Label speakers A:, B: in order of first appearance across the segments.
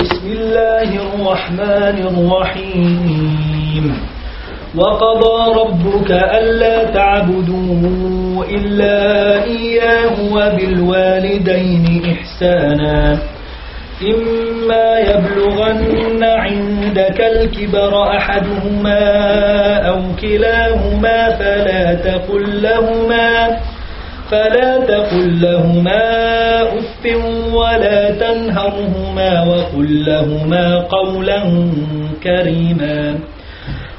A: بسم الله الرحمن الرحيم. وقضى ربك ألا تعبدوا إلا إياه وبالوالدين إحسانا. إما يبلغن عندك الكبر أحدهما أو كلاهما فلا تقل لهما. فلا تقل لهما أف ولا تنهرهما وقل لهما قولا كريما.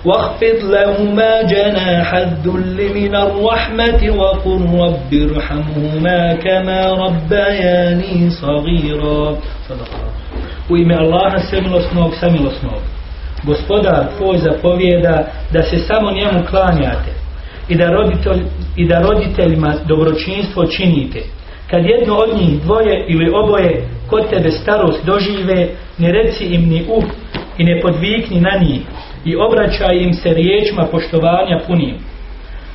A: واخفض لهما جناح الذل من الرحمة وقل رب ارحمهما كما ربياني صغيرا. صدق الله. Ime Allaha samilosnog, samilosnog. Gospodar tvoj zapovjeda da se samo njemu klanjate. I da, roditelj, i da roditeljima dobročinstvo činite. Kad jedno od njih dvoje ili oboje kod tebe starost dožive, ne reci im ni uf i ne podvikni na njih i obraćaj im se riječima poštovanja punim.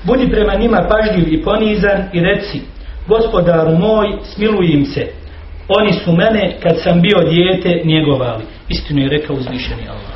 A: Budi prema njima pažljiv i ponizan i reci, gospodaru moj, smiluj im se. Oni su mene kad sam bio dijete njegovali. Istinu je rekao uzvišeni Allah.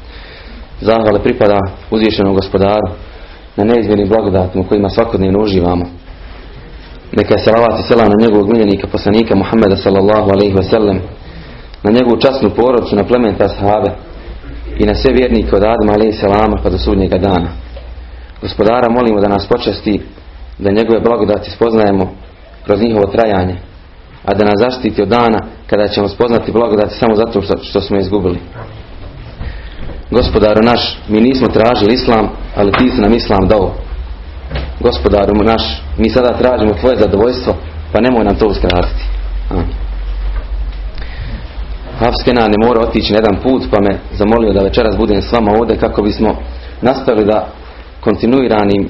B: Zahvala pripada uzvišenom gospodaru na neizmjernim blagodatima kojima svakodnevno uživamo. Neka je salavat i selam na njegovog miljenika poslanika Muhammeda sallallahu alaihi wa sallam, na njegovu časnu porodcu, na plementa sahabe i na sve vjernike od Adama alaihi salama pa do sudnjega dana. Gospodara molimo da nas počasti da njegove blagodati spoznajemo kroz njihovo trajanje, a da nas zaštiti od dana kada ćemo spoznati blagodati samo zato što, što smo izgubili. Gospodaru naš, mi nismo tražili islam, ali ti si nam islam dao. Gospodaru naš, mi sada tražimo tvoje zadovoljstvo, pa nemoj nam to uskratiti. Hafs Kenan je morao otići na jedan put, pa me zamolio da večeras budem s vama ovdje kako bismo nastavili da kontinuiranim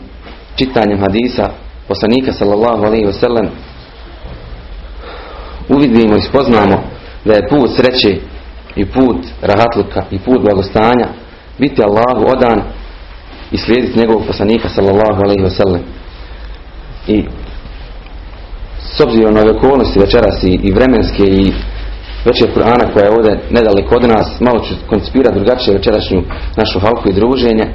B: čitanjem hadisa poslanika sallallahu alaihi wa sallam uvidimo i spoznamo da je put sreće i put rahatluka i put blagostanja biti Allahu odan i slijediti njegovog poslanika sallallahu alaihi wasallam. I s obzirom na okolnosti večeras i, i vremenske i večer Kur'ana koja je ovdje nedaleko od nas malo ću koncipirati drugačije večerašnju našu halku i druženje.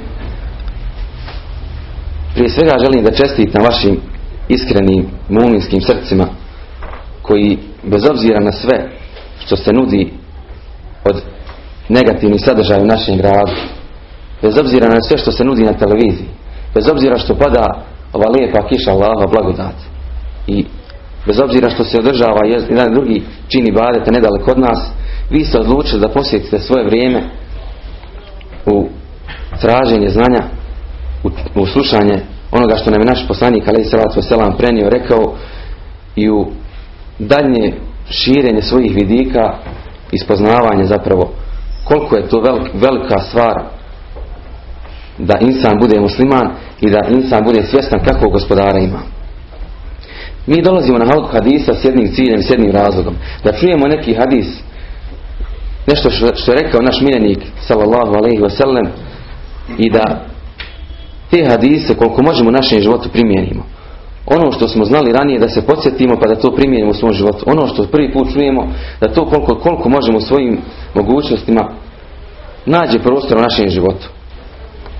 B: Prije svega želim da čestitam vašim iskrenim muminskim srcima koji bez obzira na sve što se nudi od negativnih sadržaja u našem gradu. Bez obzira na sve što se nudi na televiziji. Bez obzira što pada ova lijepa kiša Allaha blagodat. I bez obzira što se održava jedan drugi čini badete nedaleko od nas, vi ste odlučili da posjetite svoje vrijeme u traženje znanja, u, slušanje onoga što nam je naš poslanik alaih salatu selam prenio, rekao i u daljnje širenje svojih vidika ispoznavanje zapravo koliko je to velika stvar da insan bude musliman i da insan bude svjestan kakvog gospodara ima. Mi dolazimo na halku hadisa s jednim ciljem, s jednim razlogom. Da čujemo neki hadis, nešto što je rekao naš miljenik, sallallahu alaihi wasallam, i da te hadise koliko možemo u našem životu primijenimo. Ono što smo znali ranije da se podsjetimo pa da to primijenimo u svom životu. Ono što prvi put čujemo da to koliko, koliko možemo svojim mogućnostima nađe prostor u našem životu.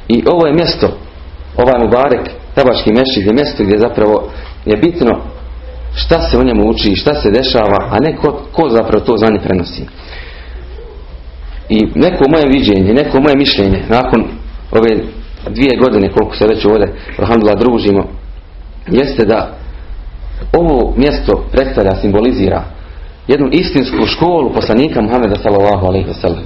B: I ovo je mjesto, ovaj Mubarek, tabaški mešćid je mjesto gdje zapravo je bitno šta se u njemu uči, šta se dešava, a ne ko, ko zapravo to znanje prenosi. I neko moje viđenje, neko moje mišljenje, nakon ove dvije godine koliko se već ovdje, alhamdulillah, družimo, jeste da ovo mjesto predstavlja, simbolizira jednu istinsku školu poslanika Muhameda sallallahu alaihi wasallam.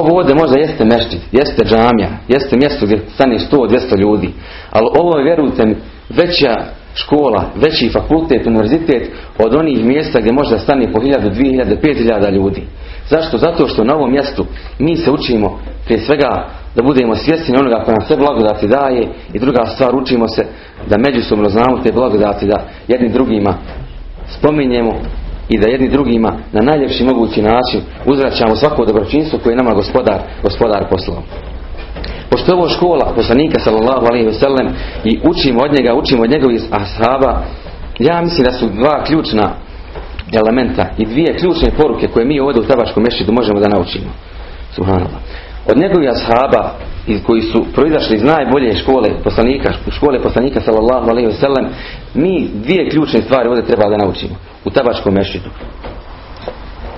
B: Ovo ovdje možda jeste mešćid, jeste džamija, jeste mjesto gdje stane 100-200 ljudi, ali ovo je, vjerujte mi, veća škola, veći fakultet, univerzitet od onih mjesta gdje možda stane po 1000, 2000, 5000 ljudi. Zašto? Zato što na ovom mjestu mi se učimo prije svega da budemo svjesni onoga koja nam sve blagodati daje i druga stvar učimo se da međusobno znamo te blagodati da jedni drugima spominjemo i da jedni drugima na najljepši mogući način uzvraćamo svako dobročinstvo koje je nama gospodar, gospodar poslao. Pošto je ovo škola poslanika sallallahu alaihi sellem i učimo od njega, učimo od njegovih ashaba, ja mislim da su dva ključna elementa i dvije ključne poruke koje mi ovdje u Tabačkom mešidu možemo da naučimo. Subhanallah. Od njegovih ashaba koji su proizašli iz najbolje škole poslanika, škole poslanika sallallahu alaihi ve sellem, mi dvije ključne stvari ovdje treba da naučimo u Tabačkom mešidu.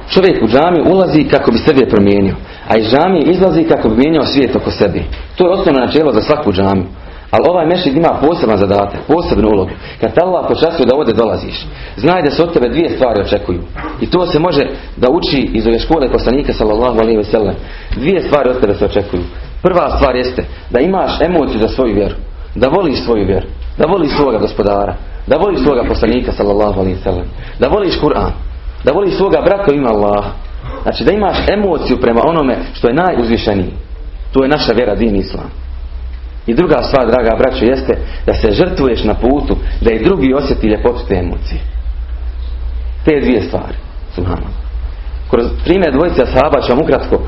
B: Čovjek u džamiju ulazi kako bi sebe promijenio, a iz džamije izlazi kako bi mijenjao svijet oko sebe. To je osnovno načelo za svaku džamiju. Ali ovaj mešid ima poseban zadatak, posebnu ulogu. Kad te Allah počastuje da ovdje dolaziš, znaj da se od tebe dvije stvari očekuju. I to se može da uči iz ove škole poslanika sallallahu alaihi ve sellem. Dvije stvari od tebe se očekuju. Prva stvar jeste da imaš emociju za svoju vjeru. Da voliš svoju vjeru. Da voliš svoga gospodara. Da voliš svoga poslanika sallallahu alaihi ve sellem. Da voliš Kur'an. Da voliš svoga brata ima Allah. Znači da imaš emociju prema onome što je najuzvišeniji. To je naša vjera, din islam. I druga stvar, draga braćo, jeste da se žrtvuješ na putu, da i drugi osjeti ljepotu te emocije. Te dvije stvari. Subhano. Kroz primjer dvojice sahaba ću vam ukratko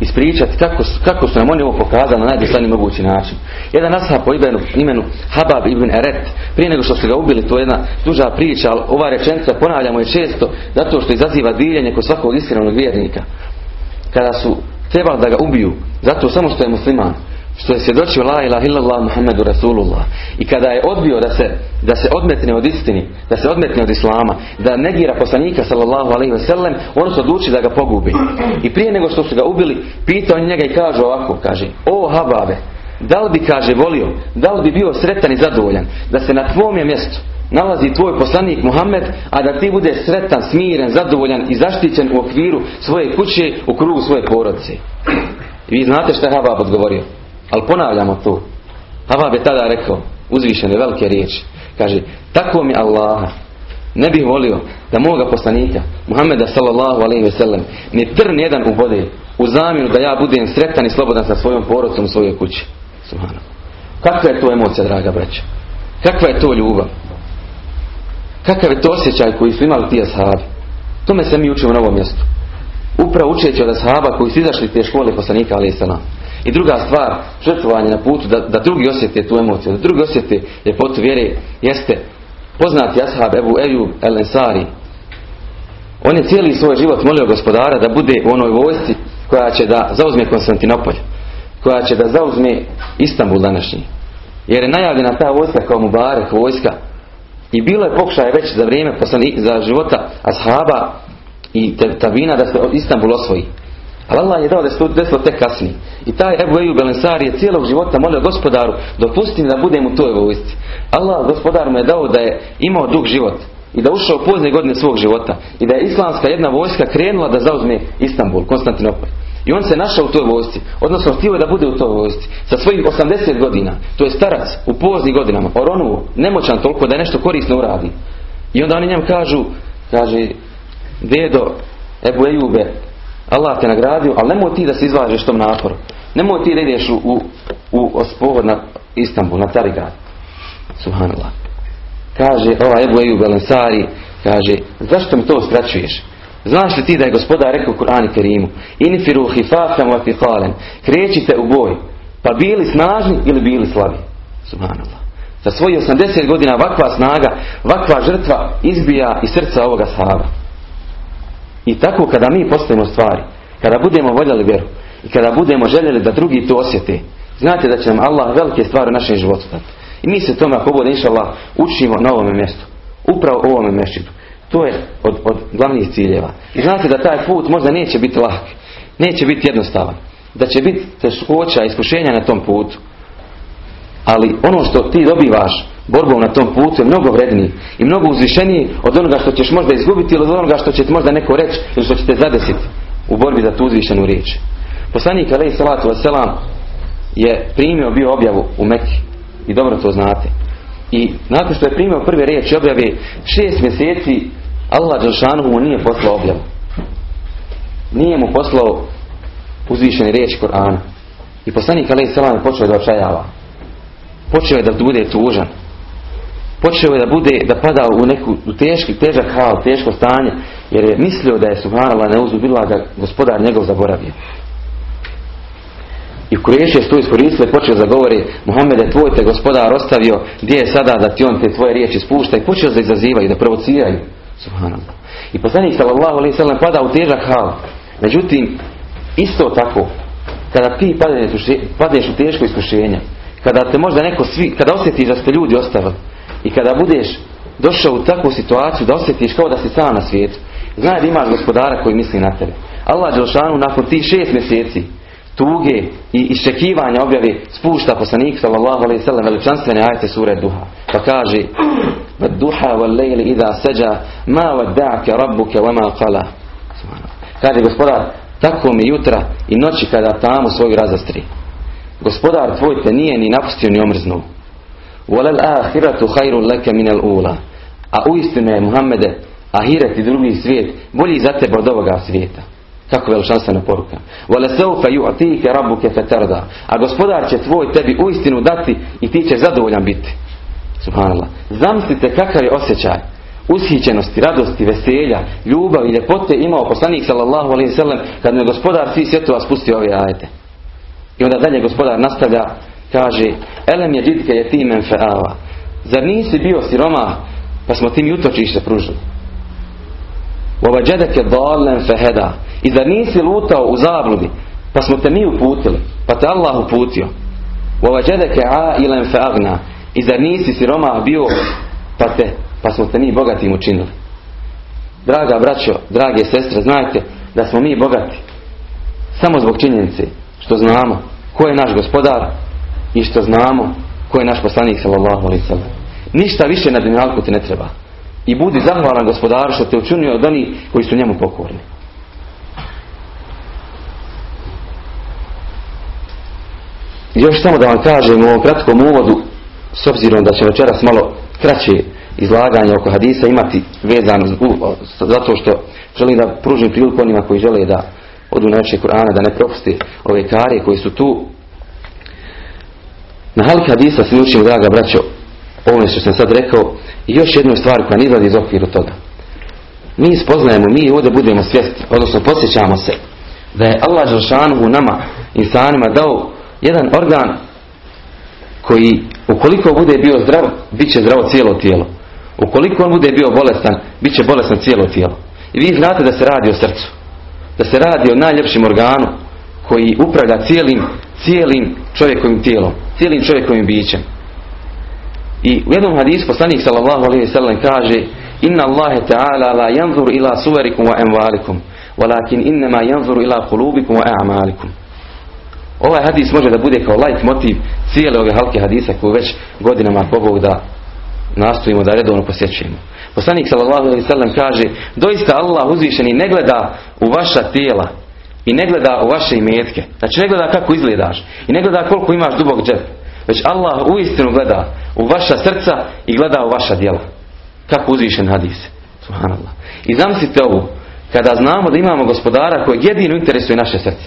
B: ispričati kako, kako su nam oni ovo pokazali na najdosadniji mogući način. Jedan ashab po imenu, imenu Habab ibn Eret, prije nego što su ga ubili, to je jedna duža priča, ali ova rečenica ponavljamo je često zato što izaziva diljenje kod svakog iskrenog vjernika. Kada su trebali da ga ubiju, zato samo što je musliman, što je svjedočio la ilaha illallah Muhammedu Rasulullah i kada je odbio da se, da se odmetne od istini da se odmetne od islama da negira poslanika sallallahu alaihi sellem on se odluči da ga pogubi i prije nego što su ga ubili pitao njega i kaže ovako kaže o Hababe da li bi kaže volio da li bi bio sretan i zadovoljan da se na tvome mjestu nalazi tvoj poslanik Muhammed, a da ti bude sretan, smiren, zadovoljan i zaštićen u okviru svoje kuće, u krugu svoje porodice. Vi znate što je Habab odgovorio. Ali ponavljamo to. Havab je tada rekao, uzvišene velike riječi. Kaže, tako mi Allaha ne bih volio da moga poslanika, Muhammeda sallallahu alaihi ve sellem, ni trn jedan ubode u zamjenu da ja budem sretan i slobodan sa svojom porodicom u svojoj kući. Kakva je to emocija, draga braća? Kakva je to ljubav? Kakav je to osjećaj koji su imali ti ashabi? Tome se mi učimo na ovom mjestu. Upravo učeći od ashaba koji su izašli te škole poslanika alaihi sallam. I druga stvar, žrtvovanje na putu, da, da drugi osjete tu emociju, da drugi osjete ljepotu vjere, jeste poznati ashab Ebu Ejub El Ensari. On je cijeli svoj život molio gospodara da bude u onoj vojsci koja će da zauzme Konstantinopolj, koja će da zauzme Istanbul današnji. Jer je najavljena ta vojska kao Mubarek vojska i bilo je pokušaj već za vrijeme za života ashaba i tabina da se Istanbul osvoji. Ali Allah je dao da se to desilo tek kasnije. I taj Ebu Eju Belensari je cijelog života molio gospodaru dopusti mi da budem u toj vojsci. Allah gospodar mu je dao da je imao dug život i da ušao u pozne godine svog života i da je islamska jedna vojska krenula da zauzme Istanbul, Konstantinopol. I on se našao u toj vojsci, odnosno htio je da bude u toj vojsci sa svojih 80 godina. To je starac u poznim godinama, oronuo, nemoćan toliko da nešto korisno uradi. I onda oni njemu kažu, kaže, dedo, Ebu Ejube, Allah te nagradio, ali nemoj ti da se izvažeš tom naporu. Nemoj ti da ideš u, u, u spovod na Istanbul, na Carigrad. Subhanallah. Kaže, ova Ebu Eju Belensari, kaže, zašto mi to uskraćuješ? Znaš li ti da je gospodar rekao u Kur'ani Kerimu Infiru hifafam wa fiqalen Krećite u boj Pa bili snažni ili bili slabi Subhanallah Za svoji 80 godina ovakva snaga Ovakva žrtva izbija iz srca ovoga sahaba i tako kada mi postavimo stvari, kada budemo voljeli vjeru i kada budemo željeli da drugi to osjete, znate da će nam Allah velike stvari u našem životu dati. I mi se tome ako bude inša Allah učimo na ovome mjestu. Upravo u ovome mjestu. To je od, od glavnih ciljeva. I znate da taj put možda neće biti lak. Neće biti jednostavan. Da će biti teškoća, iskušenja na tom putu. Ali ono što ti dobivaš borbom na tom putu je mnogo vredniji i mnogo uzvišeniji od onoga što ćeš možda izgubiti ili od onoga što će ti možda neko reći ili što će te zadesiti u borbi za tu uzvišenu riječ. Poslanik alaih salatu wasalam je primio bio objavu u Mekki i dobro to znate. I nakon što je primio prve riječi objave šest mjeseci Allah Đelšanu mu nije poslao objavu. nije mu poslao uzvišeni riječ Korana. I poslanik alaih salam je počeo da očajava. Počeo je da bude tužan. Počeo je da bude, da pada u neku u teški, težak hal, teško stanje, jer je mislio da je subhanallah neuzubila da gospodar njegov zaboravio. I Kureši je to iskoristio i počeo da govori Muhammede, tvoj te gospodar ostavio, gdje je sada da ti on te tvoje riječi spušta i počeo da izazivaju, da provociraju. Subhanallah. I poslanik sallallahu alaihi sallam pada u težak hal. Međutim, isto tako, kada ti padeš u teško iskušenje, kada te možda neko svi, kada osjetiš da ste ljudi ostavili i kada budeš došao u takvu situaciju da osjetiš kao da si sam na svijetu, znaj da imaš gospodara koji misli na tebe. Allah Đelšanu nakon tih šest mjeseci tuge i iščekivanja objave spušta poslanik sallallahu alejhi ve sellem veličanstvene ajete sure Duha. Pa kaže: "Duha wal layli idha ma wadda'aka rabbuka wama qala." Kaže gospodar, tako mi jutra i noći kada tamo svoju razastri. Gospodar tvoj te nije ni napustio ni omrznuo. Volel ahiratu hajru leke minel ula. A uistinu je Muhammede, ahiret i drugi svijet bolji za tebe od ovoga svijeta. Kako veličanstvena poruka. Vole seufa ju'tike rabbuke fetarda. A gospodar će tvoj tebi uistinu dati i ti ćeš zadovoljan biti. Subhanallah. Zamislite kakav je osjećaj ushićenosti, radosti, veselja, ljubav i ljepote imao poslanik sallallahu alaihi sallam kad mu je gospodar svi svjetova spustio ove ajete. I onda dalje gospodar nastavlja kaže Elem je džitke je timen fe'ava. Zar nisi bio siroma pa smo tim utočište pružili? Ovađedeke dalen feheda. I zar nisi lutao u zabludi pa smo te mi uputili pa te Allah uputio. Ovađedeke a ilen fe'agna. I zar nisi siroma bio pa te pa smo te mi bogatim učinili. Draga braćo, drage sestre, znajte da smo mi bogati samo zbog činjenice što znamo ko je naš gospodar i što znamo ko je naš poslanik sallallahu alaihi sallam. Ništa više na dunjalku ti ne treba. I budi zahvalan gospodaru što te učinio od onih koji su njemu pokorni. Još samo da vam kažem u ovom kratkom uvodu, s obzirom da će večeras malo kraće izlaganje oko hadisa imati vezano zato što želim da pružim priliku onima koji žele da odu na Kur'ana, da ne propusti ove kare koji su tu. Na halki hadisa svi učimo, draga braćo, ovome što sam sad rekao, još jednu stvar koja ne izgleda iz okviru toga. Mi spoznajemo, mi ovdje budemo svjesni, odnosno posjećamo se, da je Allah Želšanuhu nama, insanima, dao jedan organ koji ukoliko bude bio zdrav, bit će zdravo cijelo tijelo. Ukoliko on bude bio bolestan, bit će bolestan cijelo tijelo. I vi znate da se radi o srcu. Da se radi o najljepšim organu koji upravlja cijelim, cijelim čovjekovim tijelom, cijelim čovjekovim bićem. I u jednom hadisu poslanik sallallahu alejhi ve sellem kaže: "Inna Allahe ta'ala la yanzur ila suwarikum wa amwalikum, walakin inma yanzur ila qulubikum wa a'malikum." Ovaj hadis može da bude kao light motiv cijele ove halke hadisa koju već godinama Bog da nastojimo da redovno posjećujemo. Poslanik sallallahu alejhi ve sellem kaže: "Doista Allah uzvišeni ne gleda u vaša tijela i ne gleda u vaše imetke. Znači ne gleda kako izgledaš i ne gleda koliko imaš dubog džep. Već Allah uistinu gleda u vaša srca i gleda u vaša djela. Kako uzvišen hadis. Subhanallah. I zamislite ovo, kada znamo da imamo gospodara koji jedino interesuje naše srce.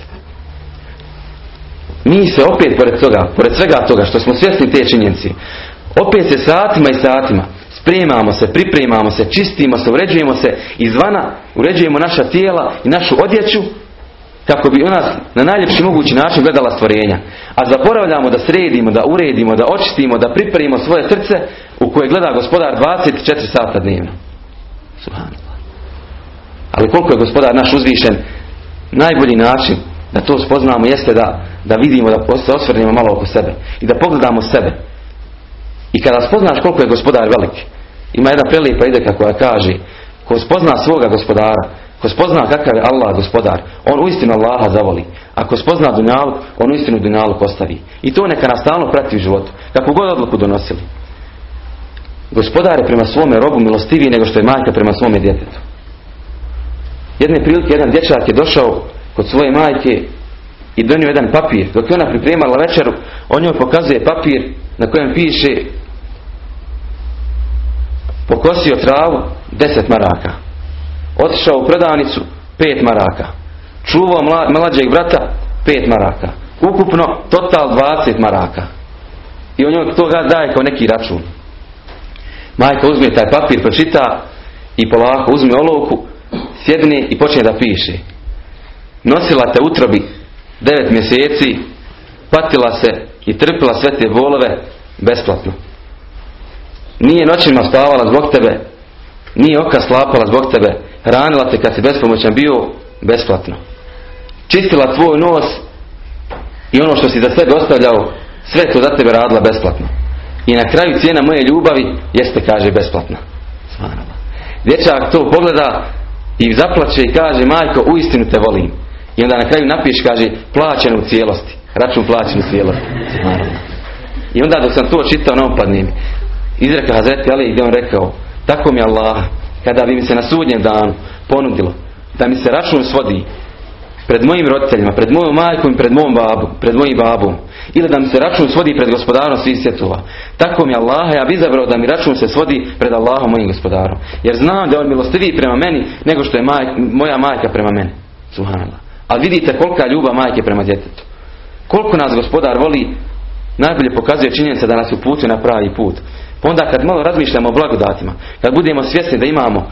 B: Mi se opet pored toga, pored svega toga što smo svjesni te činjenici, opet se satima i satima spremamo se, pripremamo se, čistimo se, uređujemo se izvana, uređujemo naša tijela i našu odjeću kako bi u nas na najljepši mogući način gledala stvorenja. A zaboravljamo da sredimo, da uredimo, da očistimo, da pripremimo svoje srce u koje gleda gospodar 24 sata dnevno. Ali koliko je gospodar naš uzvišen, najbolji način da to spoznamo jeste da, da vidimo, da se osvrnemo malo oko sebe i da pogledamo sebe. I kada spoznaš koliko je gospodar velik, ima jedna prelijepa ideka koja kaže, ko spozna svoga gospodara, ko spozna kakav je Allah gospodar, on uistinu Allaha zavoli. Ako spozna dunjaluk, on uistinu dunjaluk ostavi. I to neka nas stalno prati u životu. Kako god odluku donosili. Gospodar je prema svome robu milostiviji nego što je majka prema svome djetetu. Jedne prilike jedan dječak je došao kod svoje majke i donio jedan papir. Dok je ona pripremala večeru, on joj pokazuje papir na kojem piše pokosio travu 10 maraka. Otišao u prodavnicu 5 maraka. čuvao mlađeg brata 5 maraka. Ukupno total 20 maraka. I on njoj to daje kao neki račun. Majka uzme taj papir, pročita i polako uzme olovku, sjedne i počne da piše. Nosila te utrobi devet mjeseci, patila se i trpila sve te bolove besplatno. Nije noćima stavala zbog tebe, nije oka slapala zbog tebe, hranila te kad si bespomoćan bio besplatno. Čistila tvoj nos i ono što si za sebe ostavljao, sve to za tebe radila besplatno. I na kraju cijena moje ljubavi jeste, kaže, besplatna. Dječak to pogleda i zaplaće i kaže, majko, uistinu te volim. I onda na kraju napiš, kaže, plaćen u cijelosti. Račun plaćen u cijelosti. I onda dok sam to čitao, na opadnim. Izreka Hazreti Ali gdje on rekao, tako mi Allah, kada bi mi se na sudnjem danu ponudilo da mi se račun svodi pred mojim roditeljima, pred mojom majkom i pred pred mojim babom. Ili da mi se račun svodi pred gospodarom svih svjetova. Tako mi Allah, ja bi izabrao da mi račun se svodi pred Allahom mojim gospodarom. Jer znam da on milostiviji prema meni nego što je moja majka prema meni. Subhanallah. Ali vidite kolika ljubav majke prema djetetu. Koliko nas gospodar voli, najbolje pokazuje činjenica da nas uputuje na pravi put. Pa onda kad malo razmišljamo o blagodatima, kad budemo svjesni da imamo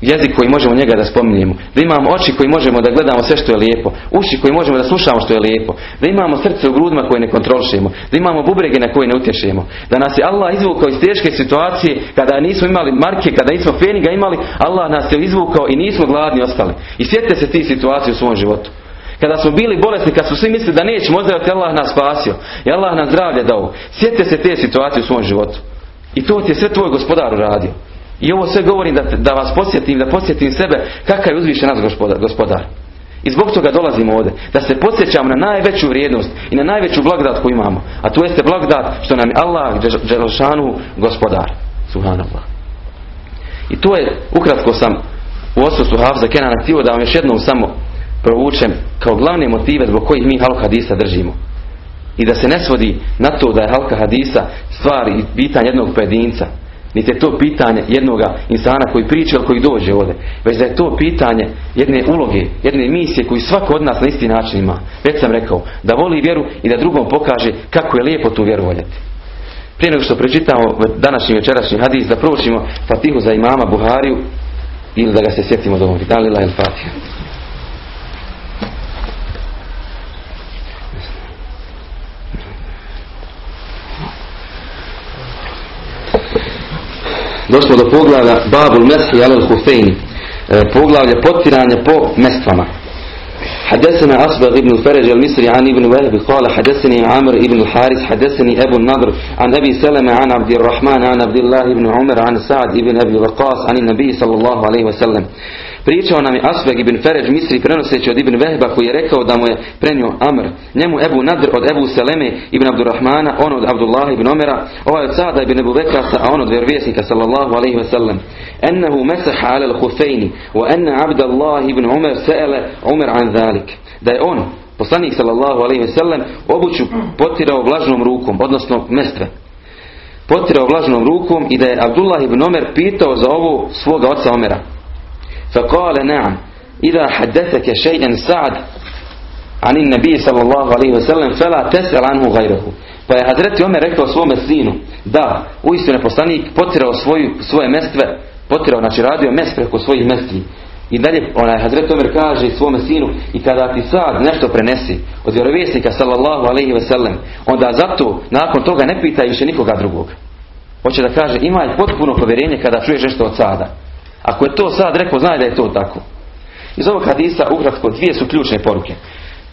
B: jezik koji možemo njega da spominjemo, da imamo oči koji možemo da gledamo sve što je lijepo, uši koji možemo da slušamo što je lijepo, da imamo srce u grudima koje ne kontrolišemo, da imamo bubrege na koje ne utješemo, da nas je Allah izvukao iz teške situacije kada nismo imali marke, kada nismo feniga imali, Allah nas je izvukao i nismo gladni ostali. I sjetite se ti situacije u svom životu. Kada smo bili bolesni, kad su svi mislili da nećemo ozdraviti, Allah nas spasio. I Allah nas zdravlje dao. Sjetite se te situacije u svom životu. I to ti je sve tvoj gospodar uradio. I ovo sve govorim da, da vas posjetim, da posjetim sebe kakav je uzvišen nas gospodar, gospodar. I zbog toga dolazimo ovdje. Da se podsjećamo na najveću vrijednost i na najveću blagodat koju imamo. A to jeste blagodat što nam je Allah Đelšanu gospodar. Subhanallah. I to je, ukratko sam u odsustvu Hafza Kenana htio da vam još jednom samo provučem kao glavne motive zbog kojih mi halka hadisa držimo. I da se ne svodi na to da je halka hadisa stvar i pitanje jednog pojedinca. Niti je to pitanje jednoga insana koji priča ili koji dođe ovdje. Već da je to pitanje jedne uloge, jedne misije koju svako od nas na isti način ima. Već sam rekao, da voli vjeru i da drugom pokaže kako je lijepo tu vjeru voljeti. Prije nego što pročitamo današnji večerašnji hadis, da proučimo Fatihu za imama Buhariju ili da ga se sjetimo do ovom. Dalila el Fatiha. došlo do poglavlja Babul Meshi al Hufein poglavlje potiranje po mestvama حدثنا أصبغ ابن الفرج المصري عن ابن وهب قال حدثني عامر ابن الحارث حدثني أبو النضر عن أبي سلمة عن عبد الرحمن عن عبد الله بن عمر عن سعد ابن أبي وقاص عن النبي صلى الله عليه وسلم Pričao nam je Asbeg ibn Feređ Misri prenoseći od Ibn Vehba koji je rekao da mu je prenio Amr. Njemu Ebu Nadr od Ebu Seleme ibn Abdurrahmana, on od Abdullah ibn Omera, ovaj od Sada ibn Ebu Bekasa, a on od vjerovjesnika sallallahu alaihi ve sellem. Ennehu mesaha ala al-Hufejni, wa enne Abdullah ibn Omer se'ele Omer an zalik. Da je on, poslanik sallallahu alaihi ve sellem, obuću potirao vlažnom rukom, odnosno mestve. Potirao vlažnom rukom i da je Abdullah ibn Omer pitao za ovo svoga oca Omera. فقال نعم إذا حدثك شيئا سعد عن النبي صلى الله عليه وسلم فلا تسأل عنه غيره Pa je Hazreti Omer rekao svome sinu da uistinu je poslanik potirao svoju, svoje mestve, potirao, znači radio mest preko svojih mestvi. I dalje onaj Hazreti Omer kaže svome sinu i kada ti sad nešto prenesi od vjerovjesnika sallallahu alaihi sellem onda zato nakon toga ne pitaj više nikoga drugog. Hoće da kaže imaj potpuno povjerenje kada čuješ nešto od sada. Ako je to sad rekao, znaj da je to tako. Iz ovog hadisa ukratko dvije su ključne poruke.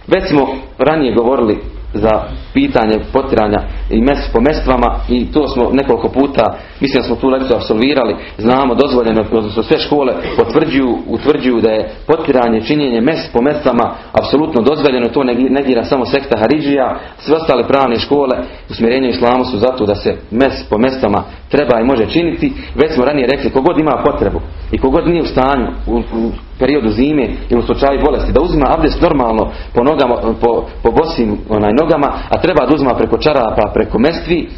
B: Već smo ranije govorili za pitanje potiranja i mes po mestvama i to smo nekoliko puta, mislim da smo tu lekciju absolvirali, znamo dozvoljeno, odnosno sve škole potvrđuju, utvrđuju da je potiranje, činjenje mes po mestvama apsolutno dozvoljeno, to negira samo sekta Haridžija, sve ostale pravne škole usmjerenje islamu su zato da se mes po mestvama treba i može činiti, već smo ranije rekli kogod ima potrebu i kogod nije u stanju u, periodu zime ili u slučaju bolesti da uzima abdest normalno po nogama, po, po bosim onaj, nogama, a treba da uzma preko čarapa, preko mestvi,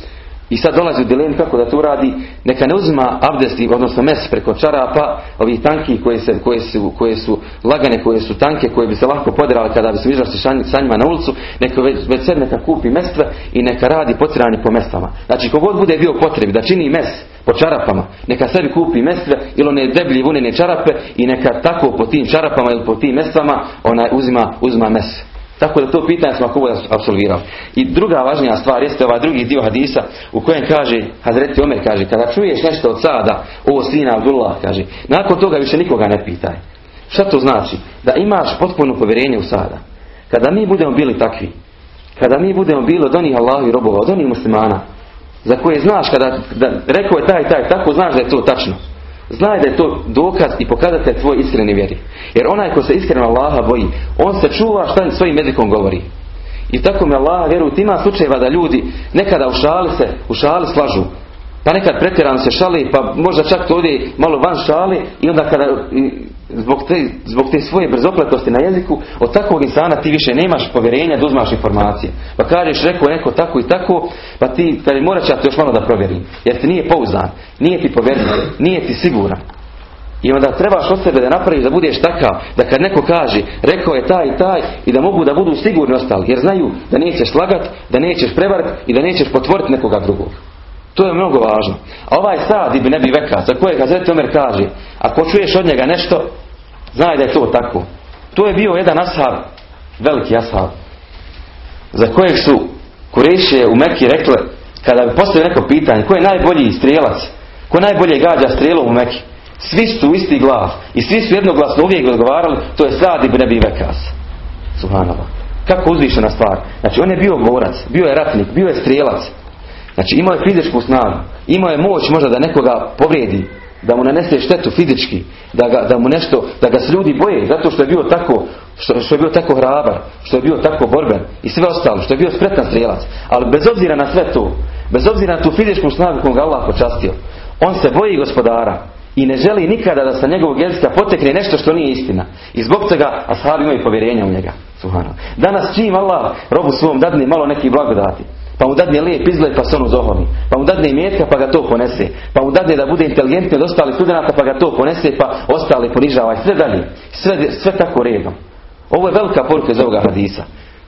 B: i sad dolazi u dilemu kako da to radi, neka ne uzima abdesti, odnosno mes preko čarapa, ovih tanki koje, se, koje, su, koje su lagane, koje su tanke, koje bi se lako podirali kada bi se izašli sa njima na ulicu, neka već, već sad neka kupi mestve i neka radi potiranje po mestvama. Znači kogod bude bio potrebi da čini mes po čarapama, neka sebi kupi mestve ili one deblje vunene čarape i neka tako po tim čarapama ili po tim mestvama ona uzima, uzima mes. Tako da to pitanje smo ako absolvirali. I druga važnija stvar jeste ovaj drugi dio hadisa u kojem kaže, Hazreti Omer kaže, kada čuješ nešto od sada, ovo sina Abdullah, kaže, nakon toga više nikoga ne pitaj. Šta to znači? Da imaš potpuno povjerenje u sada. Kada mi budemo bili takvi, kada mi budemo bili od onih i robova, od onih muslimana, za koje znaš kada da, rekao je taj taj, tako znaš da je to tačno. Znaj da je to dokaz i pokazatelj tvoj iskreni vjeri. Jer onaj ko se iskreno Allaha boji, on se čuva šta svojim jezikom govori. I tako mi Allah vjerujte, ima slučajeva da ljudi nekada u šali se, u šali slažu. Pa nekad pretjerano se šali, pa možda čak to ovdje malo van šali i onda kada zbog te, zbog te svoje brzopletosti na jeziku, od takvog insana ti više nemaš povjerenja da uzmaš informacije. Pa kažeš rekao neko tako i tako, pa ti kad morat će još malo da provjerim. Jer ti nije pouzdan, nije ti povjerljiv, nije ti siguran. I onda trebaš od sebe da napraviš da budeš takav, da kad neko kaže, rekao je taj i taj, i da mogu da budu sigurni ostali, jer znaju da nećeš slagat, da nećeš prevariti i da nećeš potvoriti nekoga drugog. To je mnogo važno. A ovaj sad bi ne bi veka, za kojeg Hazret Omer kaže, ako čuješ od njega nešto, znaj da je to tako. To je bio jedan ashab, veliki ashab, za kojeg su Kurešije u Meki rekle, kada bi postavio neko pitanje, ko je najbolji strijelac, ko najbolje gađa strijelo u Meki, svi su isti glav i svi su jednoglasno uvijek odgovarali, to je Sad ibn Abi Vekas. Subhanallah. Kako uzvišena stvar. Znači on je bio borac, bio je ratnik, bio je strijelac. Znači imao je fizičku snagu, imao je moć možda da nekoga povrijedi, da mu nanese štetu fizički, da, ga, da mu nešto, da ga se ljudi boje, zato što je bio tako, što, što je bio tako hrabar, što je bio tako borben i sve ostalo, što je bio spretan strijelac. Ali bez obzira na sve to, bez obzira na tu fizičku snagu koju ga Allah počastio, on se boji gospodara i ne želi nikada da sa njegovog jezika potekne nešto što nije istina. I zbog toga ashabi imaju povjerenja u njega. Danas čim Allah robu svom dadne malo neki blagodati, pa mu dadne lijep izgled pa se on uzoholi, pa mu dadne imetka pa ga to ponese, pa mu dadne da bude inteligentni od ostalih studenata pa ga to ponese pa ostali ponižava i sve dalje. Sve, sve tako redom. Ovo je velika poruka iz ovoga hadisa.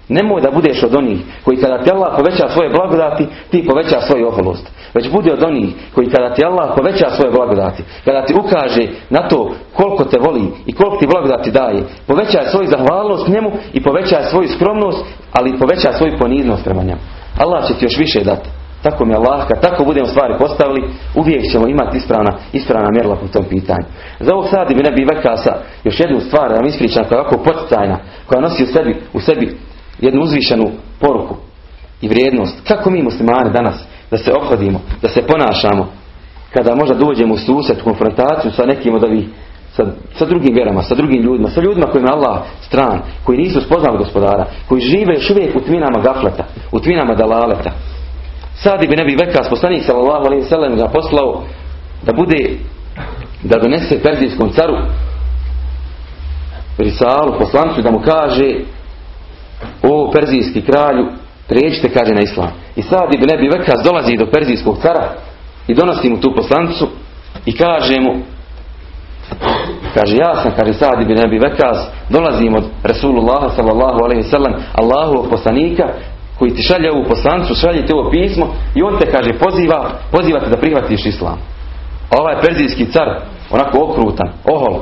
B: Nemoj da budeš od onih koji kada ti Allah poveća svoje blagodati, ti poveća svoju oholost. Već budi od onih koji kada ti Allah poveća svoje blagodati, kada ti ukaže na to koliko te voli i koliko ti blagodati daje, poveća svoju zahvalnost njemu i poveća svoju skromnost, ali poveća svoju poniznost prema njemu. Allah će ti još više dati. Tako mi Allah, kad tako budemo stvari postavili, uvijek ćemo imati ispravna, ispravna mjerla po tom pitanju. Za ovog sad bi ne bi sa još jednu stvar da vam ispričam koja je ovako poticajna, koja nosi u sebi, u sebi jednu uzvišenu poruku i vrijednost. Kako mi muslimani danas da se obhodimo, da se ponašamo kada možda dođemo u susret, konfrontaciju sa nekim od ovih sa, sa drugim vjerama, sa drugim ljudima, sa ljudima kojima je Allah stran, koji nisu spoznali gospodara, koji žive još uvijek u tminama gafleta, u tminama dalaleta. Sad bi ne bi vekas poslanik sallallahu alaihi sallam ga poslao da bude da donese perzijskom caru risalu, poslancu da mu kaže o perzijski kralju pređite kaže na islam. I sad bi ne bi vekas dolazi do perzijskog cara i donosi mu tu poslancu i kaže mu Kaže, ja sam, kaže Sad ibn Abi Vekaz, dolazim od Rasulullah sallallahu alaihi sallam, Allahu poslanika, koji ti šalje ovu poslancu, šalje ti ovo pismo i on te, kaže, poziva, poziva te da prihvatiš islam. A ovaj perzijski car, onako okrutan, ohol,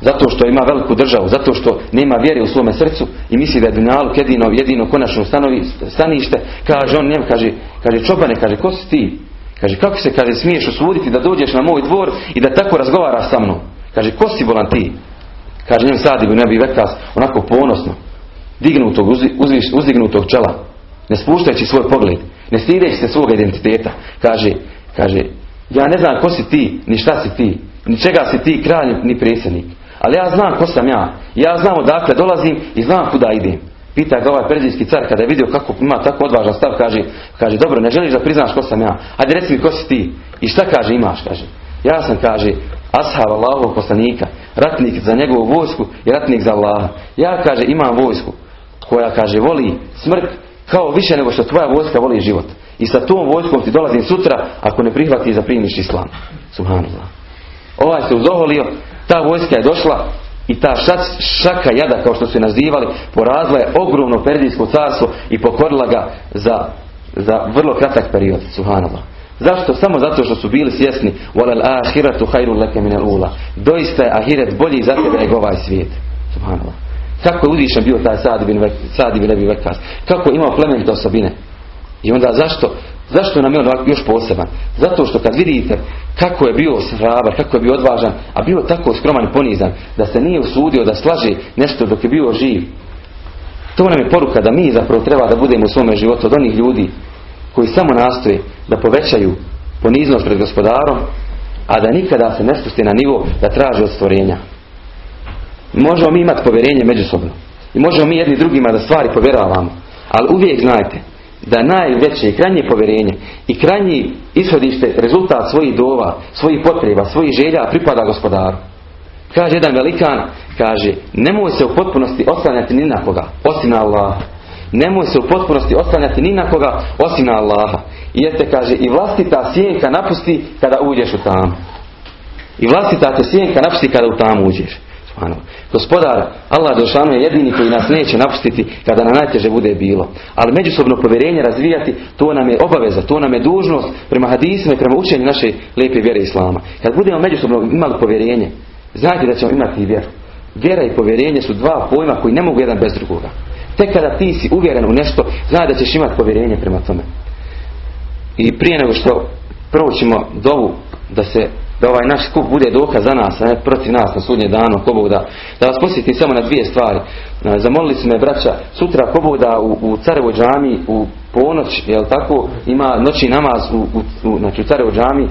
B: zato što ima veliku državu, zato što nema vjere u svome srcu i misli da je Dunjaluk jedino, jedino konačno stanovi, stanište, kaže on njem, kaže, kaže čobane, kaže, ko si ti? Kaže, kako se, kaže, smiješ osuditi da dođeš na moj dvor i da tako razgovaraš sa mnom? Kaže, ko si bolan ti? Kaže, njem ne bi vekas, onako ponosno, dignutog, uzviš, uzdignutog čela, ne spuštajući svoj pogled, ne stideći se svoga identiteta. Kaže, kaže, ja ne znam ko si ti, ni šta si ti, ni čega si ti kralj, ni predsjednik. Ali ja znam ko sam ja. Ja znam odakle dolazim i znam kuda idem. Pita ga ovaj perzijski car kada je vidio kako ima tako odvažan stav, kaže, kaže dobro, ne želiš da priznaš ko sam ja. Ajde reci mi ko si ti. I šta kaže imaš, kaže. Ja sam, kaže, ashab Allahovog poslanika, ratnik za njegovu vojsku i ratnik za Allaha. Ja, kaže, imam vojsku koja, kaže, voli smrt kao više nego što tvoja vojska voli život. I sa tom vojskom ti dolazim sutra, ako ne prihvati zaprimiš islam. Subhanallah. Ovaj se uzoholio, ta vojska je došla i ta šaka jada, kao što su nazivali, porazila je ogromno Perzijsko carstvo i pokorila ga za, za vrlo kratak period. Subhanallah. Zašto? Samo zato što su bili svjesni ula. Doista je ahiret bolji za tebe nego ovaj svijet. Subhanallah. Kako je udišan bio taj Sad Vek- Sad ibn Abi Vekas. Kako je imao plemenite osobine. I onda zašto? Zašto nam je on još poseban? Zato što kad vidite kako je bio hrabar, kako je bio odvažan, a bio tako skroman i ponizan, da se nije usudio da slaže nešto dok je bio živ. To nam je poruka da mi zapravo treba da budemo u svome životu od onih ljudi koji samo nastoje da povećaju poniznost pred gospodarom, a da nikada se ne spusti na nivo da traže od stvorenja. Možemo mi imati povjerenje međusobno. I možemo mi jedni drugima da stvari povjeravamo. Ali uvijek znajte da najveće i krajnje povjerenje i krajnji ishodište rezultat svojih dova, svojih potreba, svojih želja pripada gospodaru. Kaže jedan velikan, kaže, nemoj se u potpunosti oslanjati ni na koga, osim na Allaha. Nemoj se u potpunosti oslanjati ni na koga, osim na Allaha. Jer te, kaže, i vlastita sjenka napusti kada uđeš u tamu. I vlastita te sjenka napusti kada u tamu uđeš. Subhanallah. Gospodar, Allah Đelšanu je jedini koji nas neće napustiti kada nam najteže bude bilo. Ali međusobno povjerenje razvijati, to nam je obaveza, to nam je dužnost prema hadisima i prema učenju naše lijepe vjere Islama. Kad budemo međusobno imali povjerenje, znajte da ćemo imati i vjeru. Vjera i povjerenje su dva pojma koji ne mogu jedan bez drugoga. Tek kada ti si uvjeren u nešto, znaj da ćeš imati povjerenje prema tome. I prije nego što proćemo dovu da se da ovaj naš skup bude dokaz za nas, a ne protiv nas na sudnje danu, ko Bog da. Vas posjetim samo na dvije stvari. Zamolili su me braća, sutra ko Bog da u, u Carevoj džami u ponoć, jel tako, ima noći namaz u, u, u, znači u Carevoj džami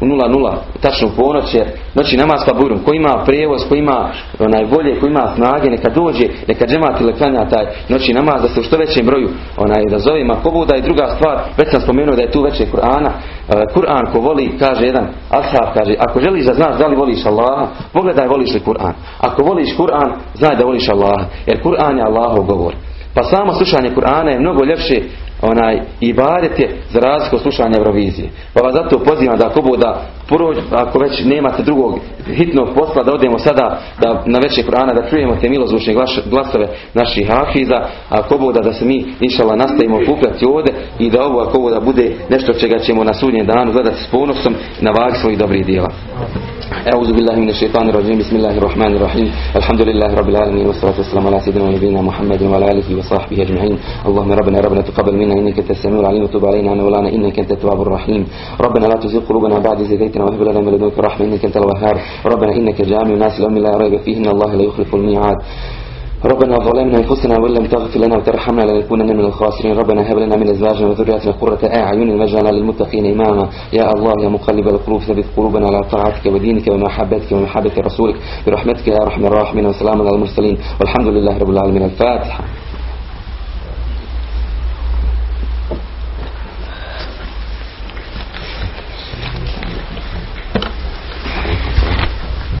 B: u 00, tačno u ponoć je noći namaz pa burum. Ko ima prijevoz, ko ima onaj volje, ko ima snage, neka dođe, neka džemat ili klanja taj noći namaz, da se u što većem broju onaj, da zovima ko Buda i druga stvar, već sam spomenuo da je tu veće Kur'ana. E, Kur'an ko voli, kaže jedan ashab, kaže, ako želiš da znaš da li voliš Allaha, pogledaj voliš li Kur'an. Ako voliš Kur'an, znaj da voliš Allaha, jer Kur'an je Allahov govor. Pa samo slušanje Kur'ana je mnogo ljepše onaj ibadet je za razliku slušanja Eurovizije. Pa vas zato pozivam da ako da prođ, ako već nemate drugog hitnog posla da odemo sada da na veće Kur'ana da čujemo te milozvučne glasove naših hafiza, a ako da, se mi inšala nastavimo okupljati ovdje i da ovo ako bude nešto čega ćemo na sudnjem danu gledati s ponosom na vagi svojih dobrih dijela. أعوذ بالله من الشيطان الرجيم. بسم الله الرحمن الرحيم. الحمد لله رب العالمين والصلاة والسلام على سيدنا ونبينا محمد وعلى آله وصحبه أجمعين. اللهم ربنا ربنا تقبل منا إنك أنت السميع العليم وتب علينا مولانا إنك أنت التواب الرحيم. ربنا لا تزغ قلوبنا بعد إذ هديتنا وهب لنا من لدنك رحمة إنك أنت الوهاب. ربنا إنك جامع الناس لا ريب فيه إن الله لا يخلف الميعاد. ربنا ظلمنا أنفسنا وإن لم تغفر لنا وترحمنا لنكونن من الخاسرين. ربنا هب لنا من أزواجنا وذرياتنا قرة أعين واجعلنا للمتقين إماما. يا الله يا مقلب القلوب ثبت قلوبنا على طاعتك ودينك ومحبتك ومحبة رسولك. برحمتك يا أرحم الراحمين وسلام على المرسلين. والحمد لله رب العالمين. الفاتحة.